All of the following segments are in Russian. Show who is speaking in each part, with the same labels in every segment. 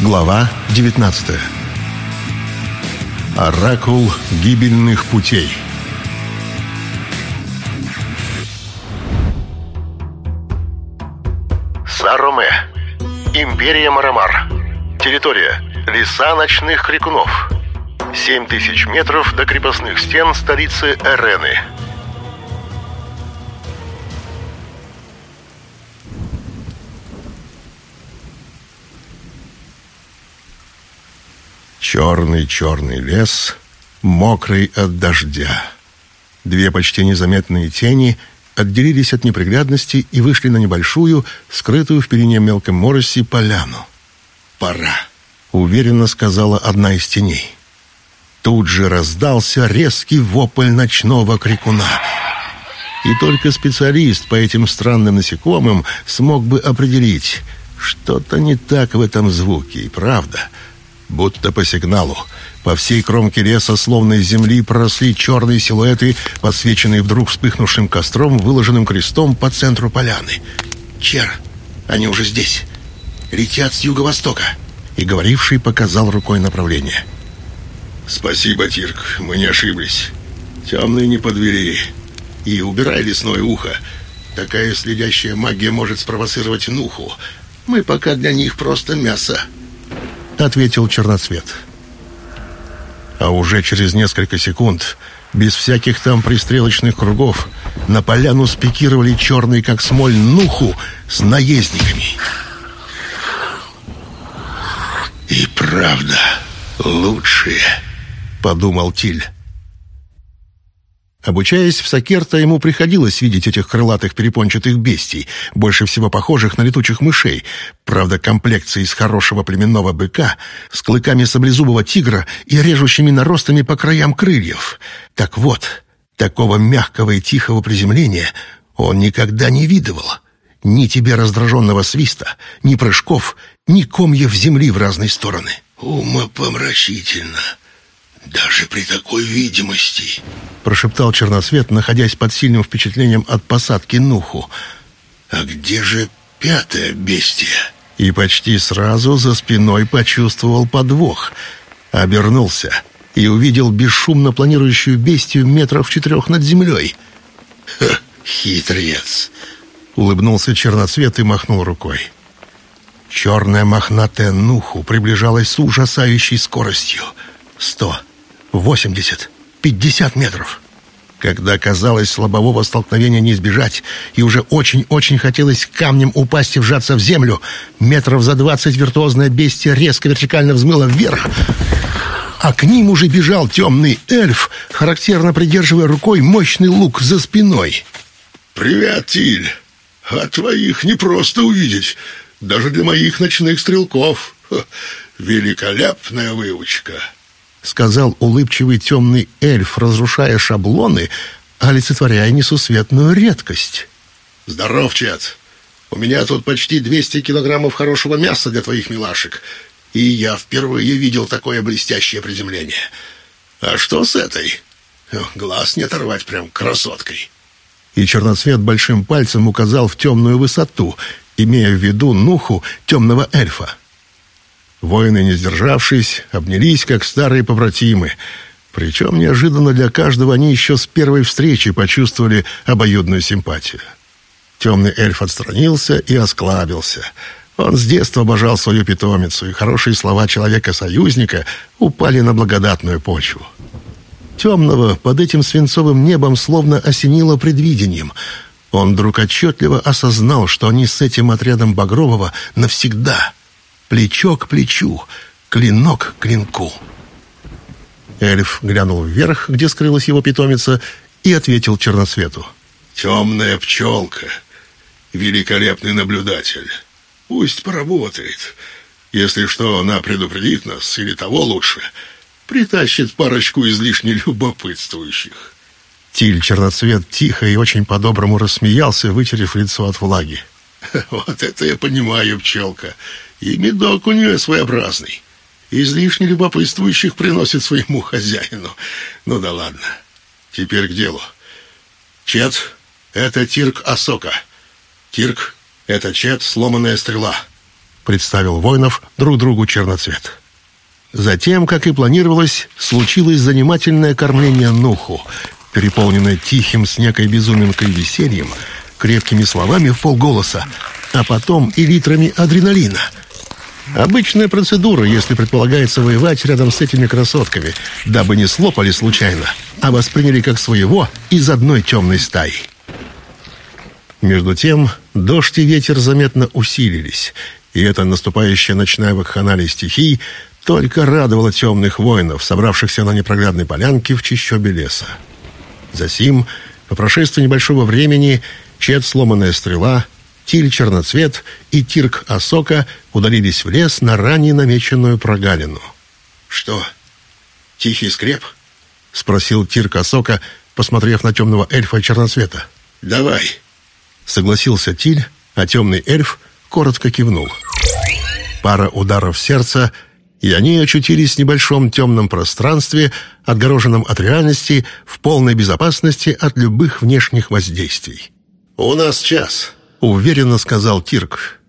Speaker 1: Глава 19 Оракул гибельных путей.
Speaker 2: Сароме Империя Марамар. Территория Леса ночных крикунов. 7000 метров до крепостных стен столицы Эрены
Speaker 1: Черный-черный лес, мокрый от дождя. Две почти незаметные тени отделились от неприглядности и вышли на небольшую, скрытую в перине мелком мороси, поляну. «Пора», — уверенно сказала одна из теней. Тут же раздался резкий вопль ночного крикуна. И только специалист по этим странным насекомым смог бы определить, что-то не так в этом звуке, и правда — Будто по сигналу. По всей кромке леса, словно из земли, проросли черные силуэты, подсвеченные вдруг вспыхнувшим костром, выложенным крестом по центру поляны. «Чер, они уже здесь. Летят с юго-востока». И говоривший показал рукой направление. «Спасибо, Тирк, мы не ошиблись. Темные не подвели. И убирай лесное ухо. Такая следящая магия может спровоцировать нуху. Мы пока для них просто мясо». — ответил Черноцвет. А уже через несколько секунд, без всяких там пристрелочных кругов, на поляну спикировали черные, как смоль, нуху с наездниками. «И правда лучшие», — подумал Тиль. Обучаясь в Сакерта, ему приходилось видеть этих крылатых перепончатых бестий, больше всего похожих на летучих мышей, правда, комплекции из хорошего племенного быка, с клыками саблезубого тигра и режущими наростами по краям крыльев. Так вот, такого мягкого и тихого приземления он никогда не видывал. Ни тебе раздраженного свиста, ни прыжков, ни комьев земли в разные стороны. «Умопомрачительно», «Даже при такой видимости», — прошептал Черносвет, находясь под сильным впечатлением от посадки Нуху. «А где же пятое бестие?» И почти сразу за спиной почувствовал подвох. Обернулся и увидел бесшумно планирующую бестию метров четырех над землей. «Ха, хитрец!» — улыбнулся Черноцвет и махнул рукой. Черная мохнатая Нуху приближалась с ужасающей скоростью. Сто, восемьдесят, пятьдесят метров. Когда казалось слабового столкновения не избежать, и уже очень-очень хотелось камнем упасть и вжаться в землю, метров за двадцать виртуозное бестие резко вертикально взмыло вверх, а к ним уже бежал темный эльф, характерно придерживая рукой мощный лук за спиной. «Привет, Тиль! А твоих не просто увидеть, даже для моих ночных стрелков. Великолепная выучка!» — сказал улыбчивый темный эльф, разрушая шаблоны, олицетворяя несусветную редкость. «Здоров, Чет! У меня тут почти 200 килограммов хорошего мяса для твоих милашек, и я впервые видел такое блестящее приземление. А что с этой? Глаз не оторвать прям красоткой!» И черноцвет большим пальцем указал в темную высоту, имея в виду нуху темного эльфа. Воины, не сдержавшись, обнялись, как старые побратимы. Причем неожиданно для каждого они еще с первой встречи почувствовали обоюдную симпатию. Темный эльф отстранился и осклабился. Он с детства обожал свою питомицу, и хорошие слова человека-союзника упали на благодатную почву. Темного под этим свинцовым небом словно осенило предвидением. Он вдруг отчетливо осознал, что они с этим отрядом Багрового навсегда — плечо к плечу, клинок к клинку. Эльф глянул вверх, где скрылась его питомица, и ответил черносвету. «Темная пчелка, великолепный наблюдатель. Пусть поработает. Если что, она предупредит нас, или того лучше, притащит парочку излишне любопытствующих». Тиль Черноцвет тихо и очень по-доброму рассмеялся, вытерев лицо от влаги. «Вот это я понимаю, пчелка. И медок у нее своеобразный. Излишне любопытствующих приносит своему хозяину. Ну да ладно. Теперь к делу. Чет — это Тирк Асока. Тирк — это Чет — сломанная стрела. представил воинов друг другу черноцвет. Затем, как и планировалось, случилось занимательное кормление Нуху, переполненное тихим с некой безуминкой весельем, крепкими словами в полголоса, а потом и литрами адреналина. Обычная процедура, если предполагается воевать рядом с этими красотками, дабы не слопали случайно, а восприняли как своего из одной темной стаи. Между тем, дождь и ветер заметно усилились, и эта наступающая ночная вакханалия стихий только радовала темных воинов, собравшихся на непроглядной полянке в чищобе леса. Засим, по прошествии небольшого времени, Чет сломанная стрела, Тиль черноцвет и Тирк Осока удалились в лес на ранее намеченную прогалину.
Speaker 3: «Что, тихий скреп?»
Speaker 1: — спросил Тирк Осока, посмотрев на темного эльфа черноцвета.
Speaker 3: «Давай», —
Speaker 1: согласился Тиль, а темный эльф коротко кивнул. Пара ударов сердца — и они очутились в небольшом темном пространстве, отгороженном от реальности, в полной безопасности от любых внешних воздействий.
Speaker 3: «У нас час», —
Speaker 1: уверенно сказал Тирк.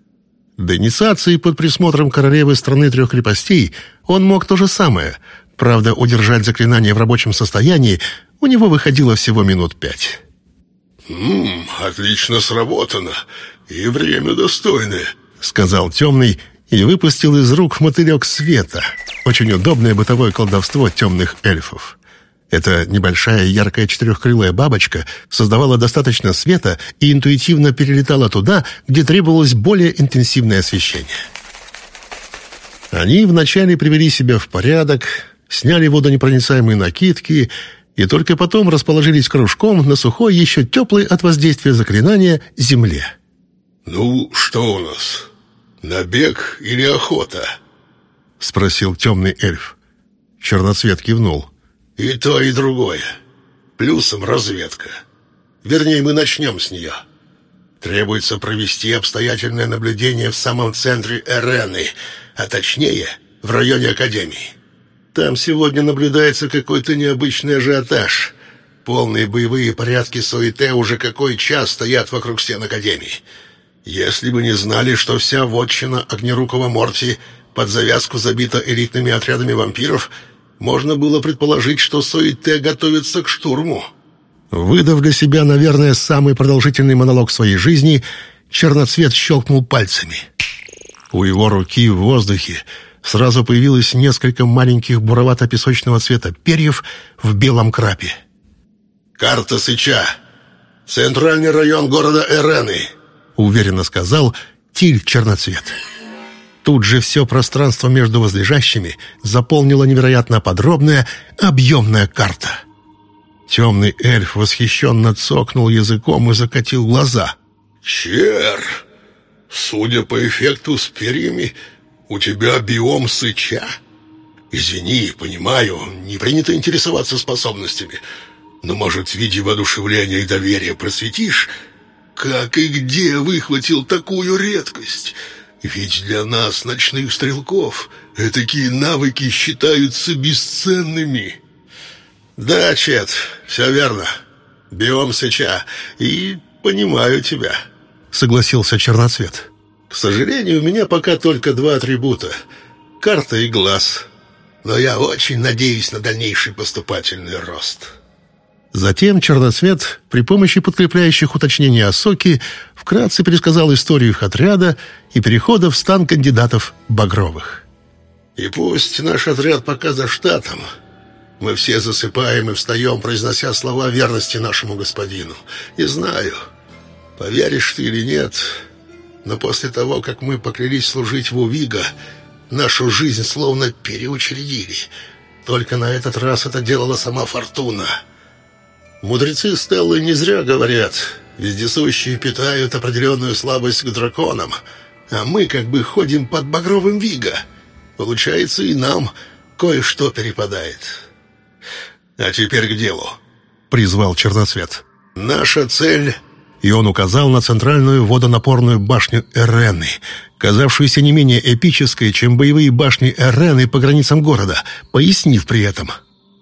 Speaker 1: До инициации под присмотром королевы страны трех крепостей он мог то же самое. Правда, удержать заклинание в рабочем состоянии у него выходило всего минут пять.
Speaker 3: «Ммм, отлично сработано. И время достойное», —
Speaker 1: сказал темный, и выпустил из рук мотылек света. Очень удобное бытовое колдовство темных эльфов. Эта небольшая яркая четырехкрылая бабочка создавала достаточно света и интуитивно перелетала туда, где требовалось более интенсивное освещение. Они вначале привели себя в порядок, сняли водонепроницаемые накидки и только потом расположились кружком на сухой, еще теплой от воздействия заклинания, земле.
Speaker 3: «Ну, что у нас?» «Набег или охота?»
Speaker 1: — спросил темный эльф. Черноцвет кивнул.
Speaker 3: «И то, и другое. Плюсом разведка. Вернее, мы начнем с нее. Требуется провести обстоятельное наблюдение в самом центре Эрены, а точнее, в районе Академии. Там сегодня наблюдается какой-то необычный ажиотаж. Полные боевые порядки Суете уже какой час стоят вокруг стен Академии». Если бы не знали, что вся вотчина Огнерукова Морти под завязку забита элитными отрядами вампиров, можно было предположить, что Суите готовится к штурму.
Speaker 1: Выдав для себя, наверное, самый продолжительный монолог своей жизни, Черноцвет щелкнул пальцами. У его руки в воздухе сразу появилось несколько маленьких буровато-песочного цвета перьев в белом крапе.
Speaker 3: «Карта Сыча. Центральный район города Эрены
Speaker 1: уверенно сказал Тиль Черноцвет. Тут же все пространство между возлежащими заполнила невероятно подробная, объемная карта. Темный эльф восхищенно цокнул языком и закатил глаза.
Speaker 3: «Чер, судя по эффекту с перьями, у тебя биом сыча? Извини, понимаю, не принято интересоваться способностями, но, может, в виде воодушевления и доверия просветишь, как и где выхватил такую редкость? Ведь для нас, ночных стрелков, такие навыки считаются бесценными. Да, Чет, все верно. Биом сыча. И понимаю тебя.
Speaker 1: Согласился Черноцвет.
Speaker 3: К сожалению, у меня пока только два атрибута. Карта и глаз. Но я очень надеюсь на дальнейший поступательный рост.
Speaker 1: Затем Черноцвет при помощи подкрепляющих уточнений Осоки вкратце пересказал историю их отряда и перехода в стан кандидатов Багровых.
Speaker 3: «И пусть наш отряд пока за штатом, мы все засыпаем и встаем, произнося слова верности нашему господину. И знаю, поверишь ты или нет, но после того, как мы поклялись служить в Увига, нашу жизнь словно переучредили. Только на этот раз это делала сама Фортуна». Мудрецы Стеллы не зря говорят, вездесущие питают определенную слабость к драконам, а мы как бы ходим под багровым вига. Получается, и нам кое-что перепадает. А теперь к делу.
Speaker 1: Призвал Черноцвет.
Speaker 3: Наша цель...
Speaker 1: И он указал на центральную водонапорную башню Эрены, казавшуюся не менее эпической, чем боевые башни Эрены по границам города, пояснив при этом —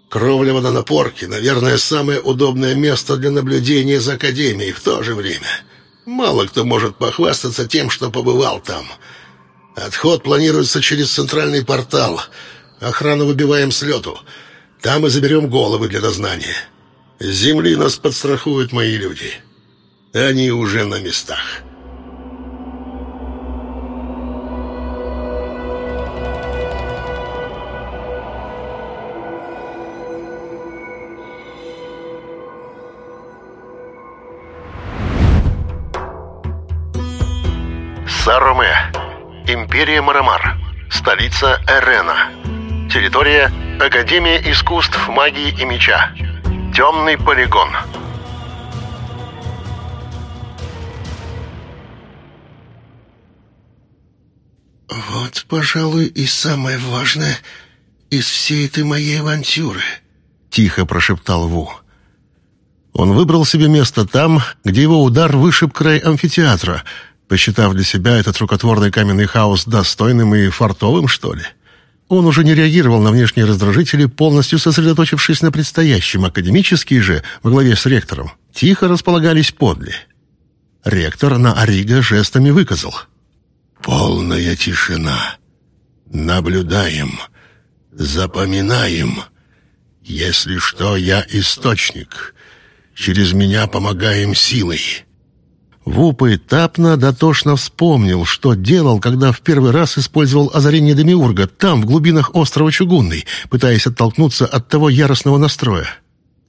Speaker 3: Кровля водонапорки, наверное, самое удобное место для наблюдения за Академией в то же время. Мало кто может похвастаться тем, что побывал там. Отход планируется через центральный портал. Охрану выбиваем с лету. Там и заберем головы для дознания. С земли нас подстрахуют мои люди. Они уже на местах».
Speaker 2: Империя Марамар. Столица Эрена. Территория Академия искусств магии и меча. Темный полигон.
Speaker 3: «Вот, пожалуй, и самое важное из всей этой моей авантюры», — тихо прошептал Ву.
Speaker 1: Он выбрал себе место там, где его удар вышиб край амфитеатра — посчитав для себя этот рукотворный каменный хаос достойным и фартовым, что ли. Он уже не реагировал на внешние раздражители, полностью сосредоточившись на предстоящем. Академические же, во главе с ректором, тихо располагались подле. Ректор на Ориго жестами выказал.
Speaker 3: «Полная тишина. Наблюдаем. Запоминаем. Если что, я источник. Через меня помогаем силой».
Speaker 1: Ву поэтапно дотошно вспомнил, что делал, когда в первый раз использовал озарение Демиурга, там, в глубинах острова Чугунный, пытаясь оттолкнуться от того яростного настроя.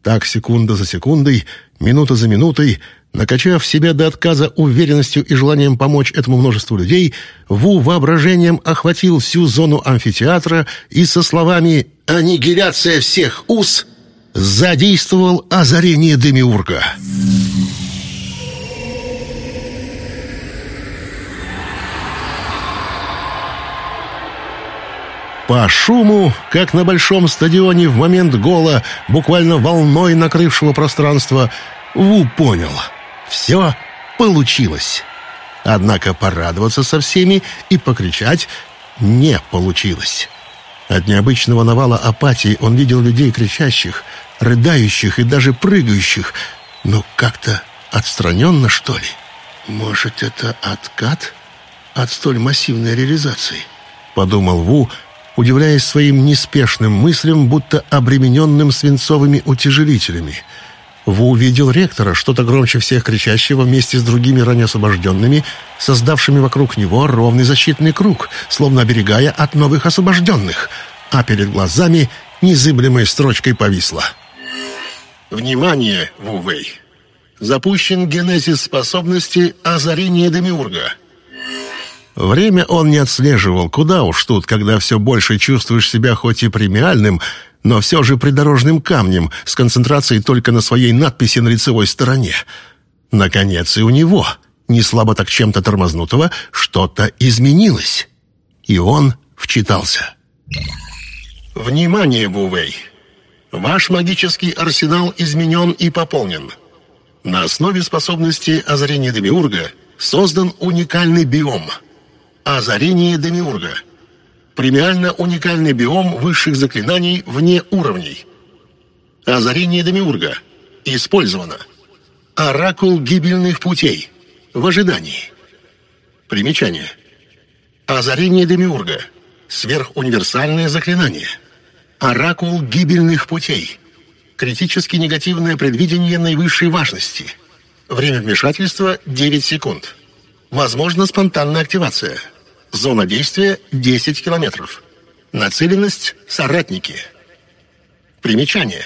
Speaker 1: Так, секунда за секундой, минута за минутой, накачав себя до отказа уверенностью и желанием помочь этому множеству людей, Ву воображением охватил всю зону амфитеатра и со словами «Аннигиляция всех уз» задействовал озарение Демиурга. «Демиурга» По шуму, как на большом стадионе в момент гола, буквально волной накрывшего пространство, Ву понял. Все получилось. Однако порадоваться со всеми и покричать не получилось. От необычного навала апатии он видел людей кричащих, рыдающих и даже прыгающих, но как-то отстраненно, что ли.
Speaker 3: «Может, это откат от столь массивной реализации?»
Speaker 1: — подумал Ву, — удивляясь своим неспешным мыслям, будто обремененным свинцовыми утяжелителями. Ву увидел ректора, что-то громче всех кричащего вместе с другими ранее освобожденными, создавшими вокруг него ровный защитный круг, словно оберегая от новых освобожденных, а перед глазами незыблемой строчкой повисла. «Внимание, Вувей! Запущен генезис способности озарения Демиурга». Время он не отслеживал, куда уж тут, когда все больше чувствуешь себя хоть и премиальным, но все же придорожным камнем, с концентрацией только на своей надписи на лицевой стороне. Наконец и у него, не слабо так чем-то тормознутого, что-то изменилось. И он вчитался. «Внимание, Бувей! Ваш магический арсенал изменен и пополнен. На основе способности озарения Демиурга создан уникальный биом — Озарение Демиурга. Премиально уникальный биом высших заклинаний вне уровней. Озарение Демиурга. Использовано. Оракул гибельных путей. В ожидании. Примечание. Озарение Демиурга. Сверхуниверсальное заклинание. Оракул гибельных путей. Критически негативное предвидение наивысшей важности. Время вмешательства 9 секунд. Возможно спонтанная активация. Зона действия 10 километров. Нацеленность – соратники. Примечание.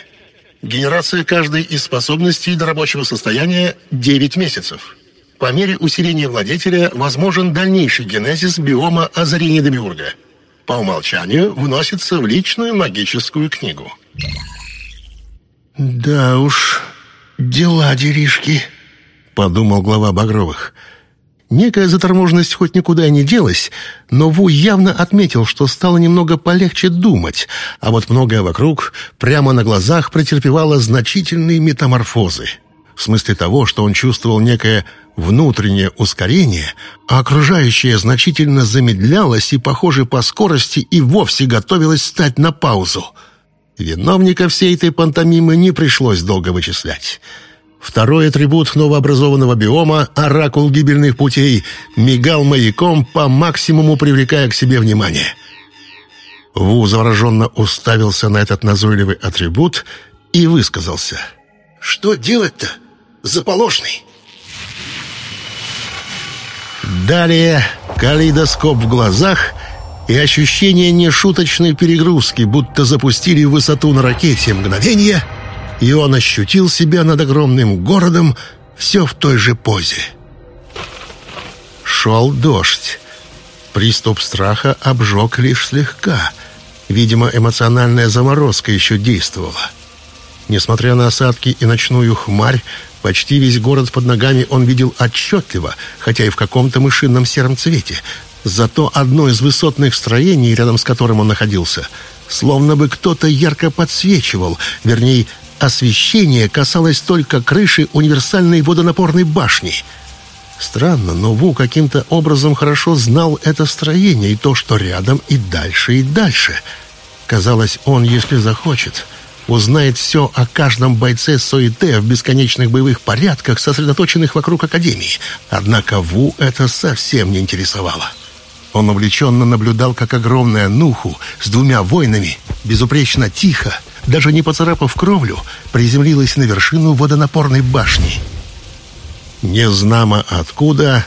Speaker 1: Генерация каждой из способностей до рабочего состояния 9 месяцев. По мере усиления владетеля возможен дальнейший генезис биома озарения Демиурга. По умолчанию вносится в личную магическую книгу.
Speaker 3: «Да уж, дела деришки», — подумал глава Багровых.
Speaker 1: Некая заторможенность хоть никуда и не делась, но Ву явно отметил, что стало немного полегче думать, а вот многое вокруг прямо на глазах претерпевало значительные метаморфозы. В смысле того, что он чувствовал некое внутреннее ускорение, а окружающее значительно замедлялось и, похоже, по скорости и вовсе готовилось стать на паузу. Виновника всей этой пантомимы не пришлось долго вычислять. Второй атрибут новообразованного биома, оракул гибельных путей, мигал маяком, по максимуму привлекая к себе внимание. Ву завороженно уставился на этот назойливый атрибут и высказался.
Speaker 3: «Что делать-то, заполошный?»
Speaker 1: Далее калейдоскоп в глазах и ощущение нешуточной перегрузки, будто запустили высоту на ракете мгновение — и он ощутил себя над огромным городом все в той же позе. Шел дождь. Приступ страха обжег лишь слегка. Видимо, эмоциональная заморозка еще действовала. Несмотря на осадки и ночную хмарь, почти весь город под ногами он видел отчетливо, хотя и в каком-то мышином сером цвете. Зато одно из высотных строений, рядом с которым он находился, словно бы кто-то ярко подсвечивал, вернее, освещение касалось только крыши универсальной водонапорной башни. Странно, но Ву каким-то образом хорошо знал это строение и то, что рядом и дальше, и дальше. Казалось, он, если захочет, узнает все о каждом бойце Соите в бесконечных боевых порядках, сосредоточенных вокруг Академии. Однако Ву это совсем не интересовало. Он увлеченно наблюдал, как огромная Нуху с двумя воинами, безупречно тихо, даже не поцарапав кровлю, приземлилась на вершину водонапорной башни. Незнамо откуда,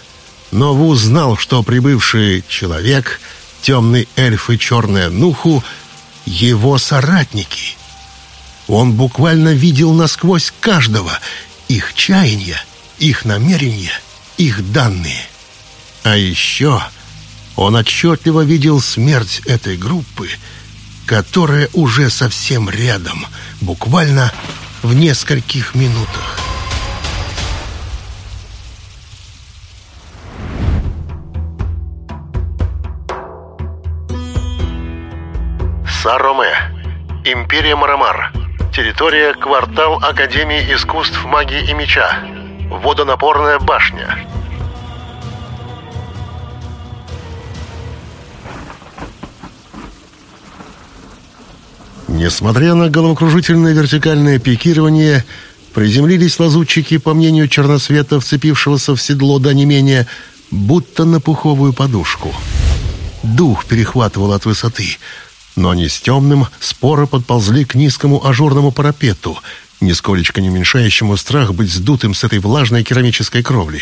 Speaker 1: но Ву знал, что прибывший человек, темный эльф и черная Нуху — его соратники. Он буквально видел насквозь каждого, их чаяния, их намерения, их данные. А еще он отчетливо видел смерть этой группы — которая уже совсем рядом, буквально в нескольких минутах.
Speaker 2: Сароме. Империя Марамар. Территория квартал Академии искусств магии и меча. Водонапорная башня.
Speaker 1: Несмотря на головокружительное вертикальное пикирование, приземлились лазутчики, по мнению черносвета, вцепившегося в седло да не менее, будто на пуховую подушку. Дух перехватывал от высоты, но они с темным споро подползли к низкому ажурному парапету, нисколечко не уменьшающему страх быть сдутым с этой влажной керамической кровли.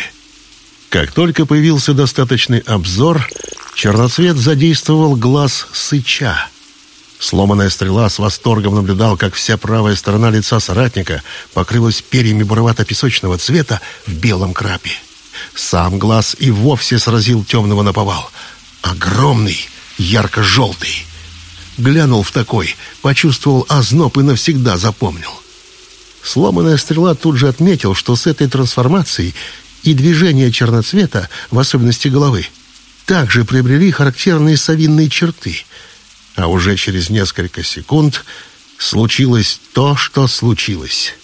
Speaker 1: Как только появился достаточный обзор, черноцвет задействовал глаз сыча — Сломанная стрела с восторгом наблюдал, как вся правая сторона лица соратника покрылась перьями буровато-песочного цвета в белом крапе. Сам глаз и вовсе сразил темного наповал. Огромный, ярко-желтый. Глянул в такой, почувствовал озноб и навсегда запомнил. Сломанная стрела тут же отметил, что с этой трансформацией и движение черноцвета, в особенности головы, также приобрели характерные совинные черты — а уже через несколько секунд случилось то, что случилось.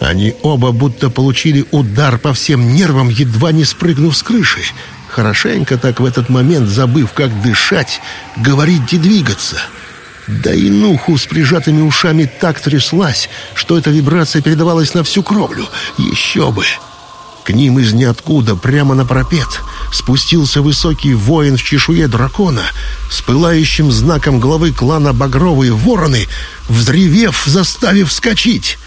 Speaker 1: Они оба будто получили удар по всем нервам, едва не спрыгнув с крыши. Хорошенько так в этот момент, забыв, как дышать, говорить и двигаться. Да и Нуху с прижатыми ушами так тряслась, что эта вибрация передавалась на всю кровлю. Еще бы! К ним из ниоткуда, прямо на пропет, спустился высокий воин в чешуе дракона с пылающим знаком главы клана Багровые Вороны, взревев, заставив вскочить.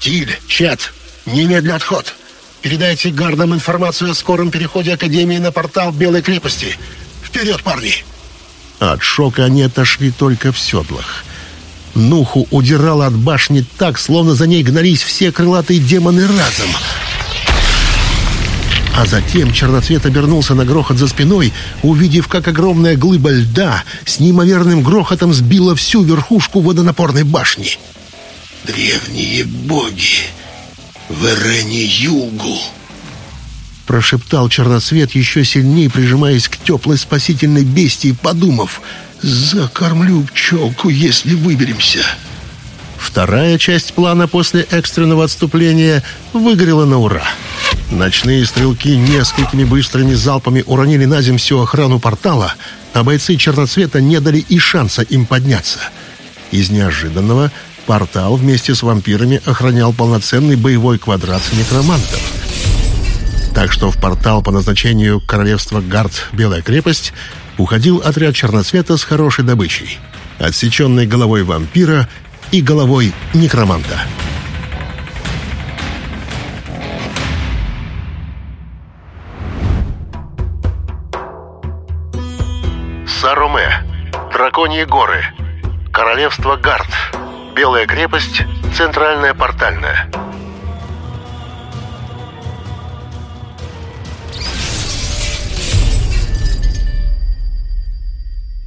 Speaker 3: «Тиль, Чат, немедля отход. Передайте гардам информацию о скором переходе Академии на портал Белой крепости. Вперед, парни!»
Speaker 1: От шока они отошли только в седлах. Нуху удирала от башни так, словно за ней гнались все крылатые демоны разом — а затем черноцвет обернулся на грохот за спиной, увидев, как огромная глыба льда с неимоверным грохотом сбила всю верхушку водонапорной башни.
Speaker 3: «Древние боги! В Эрене Югу!»
Speaker 1: Прошептал черноцвет, еще сильнее прижимаясь к теплой спасительной бестии, подумав «Закормлю пчелку, если выберемся». Вторая часть плана после экстренного отступления выгорела на ура. Ночные стрелки несколькими быстрыми залпами уронили на землю всю охрану портала, а бойцы черноцвета не дали и шанса им подняться. Из неожиданного Портал вместе с вампирами охранял полноценный боевой квадрат некромантов. Так что в портал по назначению королевства Гард Белая крепость уходил отряд черноцвета с хорошей добычей. Отсеченной головой вампира и головой некроманта.
Speaker 2: Драконьи горы. Королевство Гард. Белая крепость. Центральная портальная.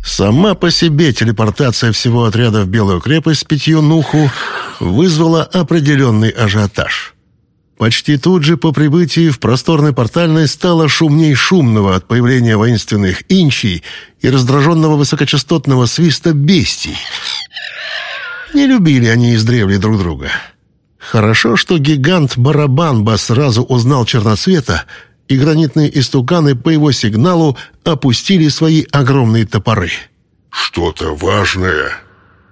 Speaker 1: Сама по себе телепортация всего отряда в Белую крепость с пятью нуху вызвала определенный ажиотаж. Почти тут же по прибытии в просторной портальной стало шумней шумного от появления воинственных инчий и раздраженного высокочастотного свиста бестий. Не любили они издревле друг друга. Хорошо, что гигант Барабанба сразу узнал черноцвета, и гранитные истуканы по его сигналу опустили свои огромные топоры.
Speaker 3: «Что-то важное?»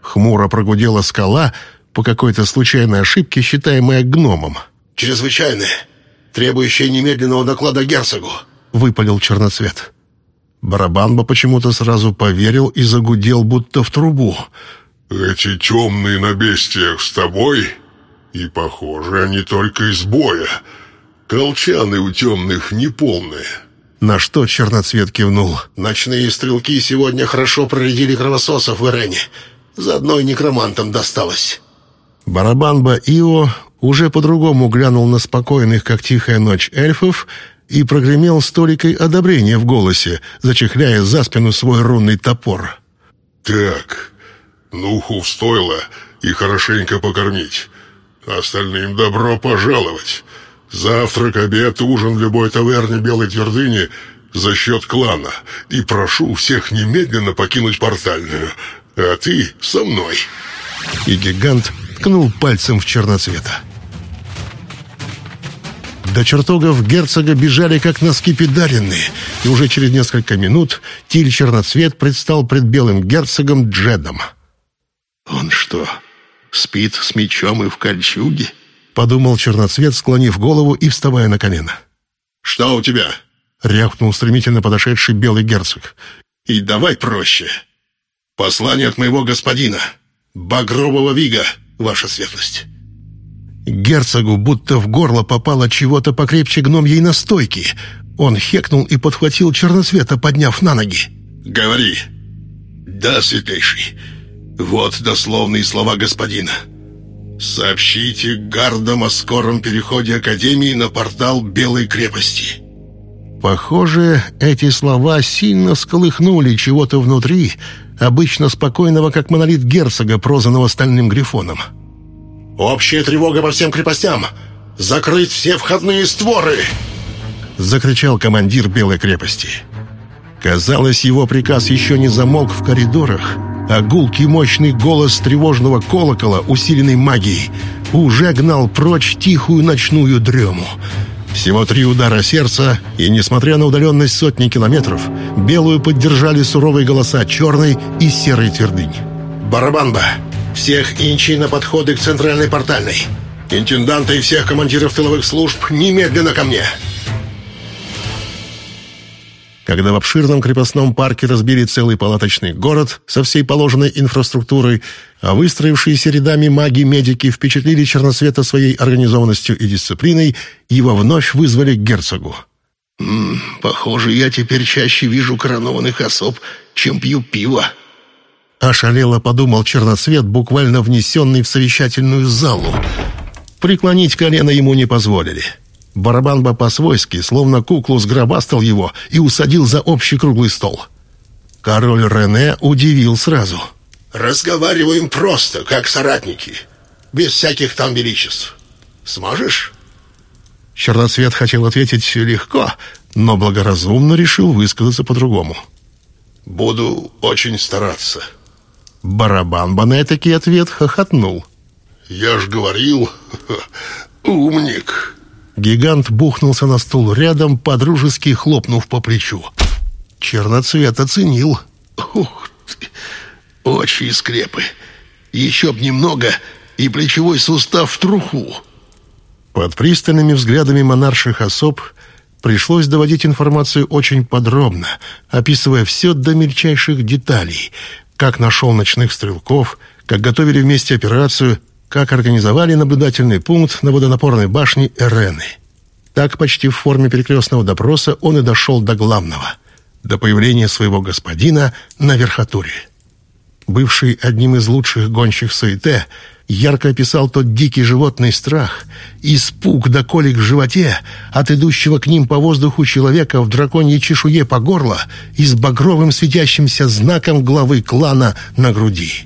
Speaker 1: Хмуро прогудела скала по какой-то случайной ошибке, считаемая гномом.
Speaker 3: «Чрезвычайное, требующее немедленного доклада герцогу», —
Speaker 1: выпалил черноцвет. Барабанба почему-то сразу поверил и загудел, будто в трубу.
Speaker 3: «Эти темные на бестиях с тобой? И, похоже, они только из боя. Колчаны у темных неполные».
Speaker 1: На что черноцвет кивнул.
Speaker 3: «Ночные стрелки сегодня хорошо проредили кровососов в Ирене. Заодно и некромантам досталось».
Speaker 1: Барабанба Ио уже по-другому глянул на спокойных, как тихая ночь, эльфов и прогремел столикой одобрения в голосе, зачехляя за спину свой рунный топор.
Speaker 3: «Так, нуху в стойло и хорошенько покормить. Остальным добро пожаловать. Завтрак, обед, ужин в любой таверне Белой Твердыни за счет клана. И прошу всех немедленно покинуть портальную. А ты со мной».
Speaker 1: И гигант ткнул пальцем в черноцвета. До чертогов герцога бежали, как носки педаренные, и уже через несколько минут Тиль Черноцвет предстал пред белым герцогом Джедом.
Speaker 3: «Он что, спит с мечом и в кольчуге?»
Speaker 1: — подумал Черноцвет, склонив голову и вставая на колено.
Speaker 3: «Что у тебя?»
Speaker 1: — рявкнул стремительно подошедший белый герцог.
Speaker 3: «И давай проще. Послание от моего господина, Багрового Вига, ваша светлость».
Speaker 1: Герцогу будто в горло попало чего-то покрепче гномьей настойки. Он хекнул и подхватил черноцвета, подняв на ноги.
Speaker 3: «Говори». «Да, светлейший. Вот дословные слова господина. Сообщите гардам о скором переходе Академии на портал Белой крепости».
Speaker 1: Похоже, эти слова сильно сколыхнули чего-то внутри, обычно спокойного, как монолит герцога, прозванного Стальным Грифоном.
Speaker 3: «Общая тревога по всем крепостям! Закрыть все входные створы!»
Speaker 1: Закричал командир Белой крепости. Казалось, его приказ еще не замолк в коридорах, а гулкий мощный голос тревожного колокола, усиленный магией, уже гнал прочь тихую ночную дрему. Всего три удара сердца, и, несмотря на удаленность сотни километров, белую поддержали суровые голоса черной и серой твердынь.
Speaker 3: «Барабанба! Всех инчей на подходы к центральной портальной! Интенданта и всех командиров тыловых служб немедленно ко мне!»
Speaker 1: Когда в обширном крепостном парке разбили целый палаточный город со всей положенной инфраструктурой, а выстроившиеся рядами маги-медики впечатлили Черносвета своей организованностью и дисциплиной, его вновь вызвали к герцогу.
Speaker 3: «М -м, «Похоже, я теперь чаще вижу коронованных особ, чем пью пиво»,
Speaker 1: Ошалело подумал Черноцвет, буквально внесенный в совещательную залу. Преклонить колено ему не позволили. Барабанба по-свойски, словно куклу сгробастал его и усадил за общий круглый стол. Король Рене удивил сразу.
Speaker 3: «Разговариваем просто, как соратники, без всяких там величеств. Сможешь?»
Speaker 1: Черноцвет хотел ответить легко, но благоразумно решил высказаться по-другому.
Speaker 3: «Буду очень стараться»,
Speaker 1: Барабан на таки ответ хохотнул.
Speaker 3: «Я ж говорил, умник!»
Speaker 1: Гигант бухнулся на стул рядом, подружески хлопнув по плечу. Черноцвет оценил.
Speaker 3: «Ух ты! Очи скрепы! Еще б немного, и плечевой сустав в труху.
Speaker 1: Под пристальными взглядами монарших особ пришлось доводить информацию очень подробно, описывая все до мельчайших деталей, как нашел ночных стрелков, как готовили вместе операцию, как организовали наблюдательный пункт на водонапорной башне Эрены. Так почти в форме перекрестного допроса он и дошел до главного, до появления своего господина на верхотуре. Бывший одним из лучших гонщих Суете, ярко описал тот дикий животный страх, испуг до колик в животе от идущего к ним по воздуху человека в драконьей чешуе по горло и с багровым светящимся знаком главы клана на груди.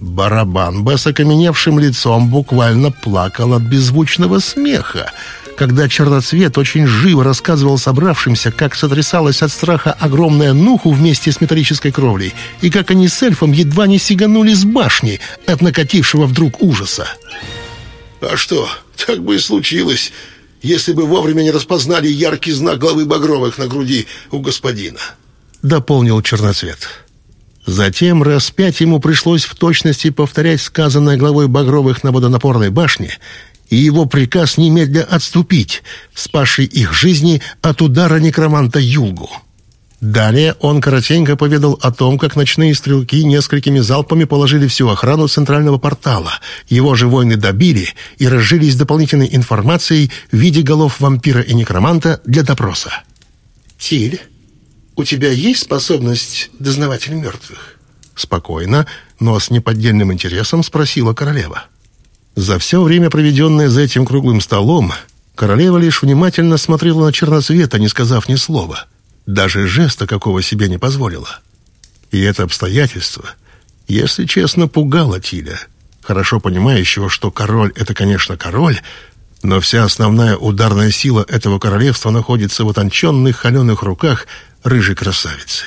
Speaker 1: Барабан с окаменевшим лицом буквально плакал от беззвучного смеха, когда черноцвет очень живо рассказывал собравшимся, как сотрясалась от страха огромная нуху вместе с металлической кровлей, и как они с эльфом едва не сиганули с башни от накатившего вдруг ужаса.
Speaker 3: «А что, так бы и случилось, если бы вовремя не распознали яркий знак главы Багровых на груди у господина», —
Speaker 1: дополнил черноцвет. Затем раз пять ему пришлось в точности повторять сказанное главой Багровых на водонапорной башне — и его приказ немедля отступить, спасший их жизни от удара некроманта Юлгу. Далее он коротенько поведал о том, как ночные стрелки несколькими залпами положили всю охрану центрального портала. Его же воины добили и разжились дополнительной информацией в виде голов вампира и некроманта для допроса.
Speaker 3: «Тиль, у тебя есть способность дознаватель мертвых?»
Speaker 1: Спокойно, но с неподдельным интересом спросила королева. За все время, проведенное за этим круглым столом, королева лишь внимательно смотрела на черноцвета, не сказав ни слова. Даже жеста какого себе не позволила. И это обстоятельство, если честно, пугало Тиля, хорошо понимающего, что король — это, конечно, король, но вся основная ударная сила этого королевства находится в утонченных холеных руках рыжей красавицы.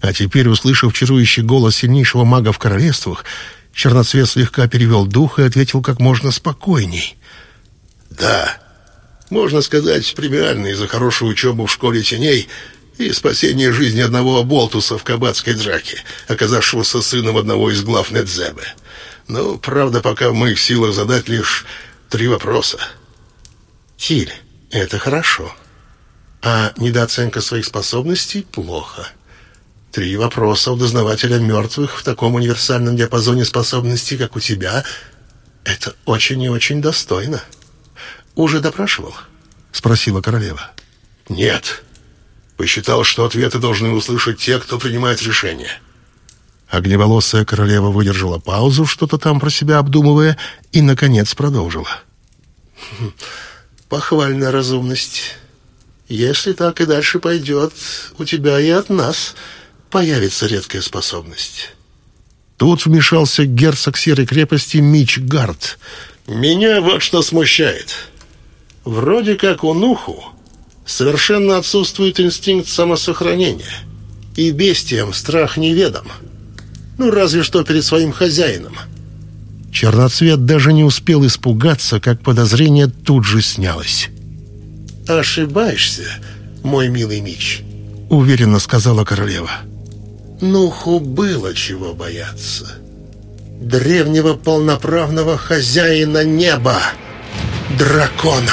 Speaker 1: А теперь, услышав чарующий голос сильнейшего мага в королевствах, Черноцвет слегка перевел дух и ответил как можно спокойней.
Speaker 3: «Да, можно сказать, премиальный за хорошую учебу в школе теней и спасение жизни одного оболтуса в кабацкой драке, оказавшегося сыном одного из глав Недзебе. Но, правда, пока в моих силах задать лишь три вопроса».
Speaker 1: «Тиль, это хорошо. А недооценка своих способностей — плохо». Три вопроса у дознавателя мертвых в таком универсальном диапазоне способностей, как у тебя, это очень и очень достойно. Уже допрашивал? Спросила королева.
Speaker 3: Нет. Посчитал, что ответы должны услышать те, кто принимает решение.
Speaker 1: Огневолосая королева выдержала паузу, что-то там про себя обдумывая, и, наконец, продолжила. «Хм, «Похвальная разумность. Если так и дальше пойдет, у тебя и от нас появится редкая способность. Тут вмешался герцог Серой крепости Мич Гард.
Speaker 3: «Меня вот что смущает. Вроде как у Нуху совершенно отсутствует инстинкт самосохранения, и бестиям страх неведом. Ну, разве что перед своим хозяином».
Speaker 1: Черноцвет даже не успел испугаться, как подозрение тут же снялось.
Speaker 3: «Ошибаешься, мой милый Мич», —
Speaker 1: уверенно сказала королева.
Speaker 3: Нуху было чего бояться. Древнего полноправного хозяина неба, дракона.